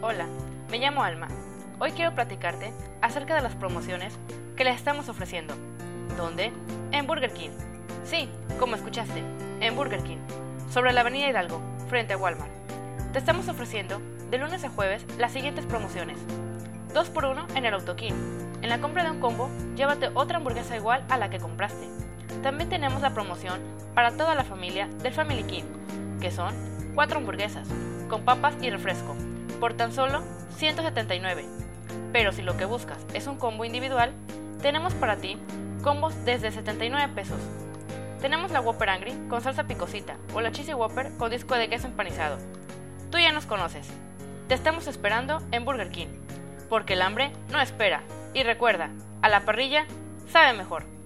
Hola, me llamo Alma. Hoy quiero platicarte acerca de las promociones que les estamos ofreciendo. ¿Dónde? En Burger King. Sí, como escuchaste, en Burger King, sobre la Avenida Hidalgo, frente a Walmart. Te estamos ofreciendo de lunes a jueves las siguientes promociones. 2 por 1 en el AutoKing. En la compra de un combo, llévate otra hamburguesa igual a la que compraste. También tenemos la promoción para toda la familia del Family King, que son 4 hamburguesas, con papas y refresco, por tan solo 179. Pero si lo que buscas es un combo individual, tenemos para ti combos desde 79 pesos. Tenemos la Whopper Angry con salsa picosita o la Cheesy Whopper con disco de queso empanizado. Tú ya nos conoces. Te estamos esperando en Burger King, porque el hambre no espera. Y recuerda, a la parrilla sabe mejor.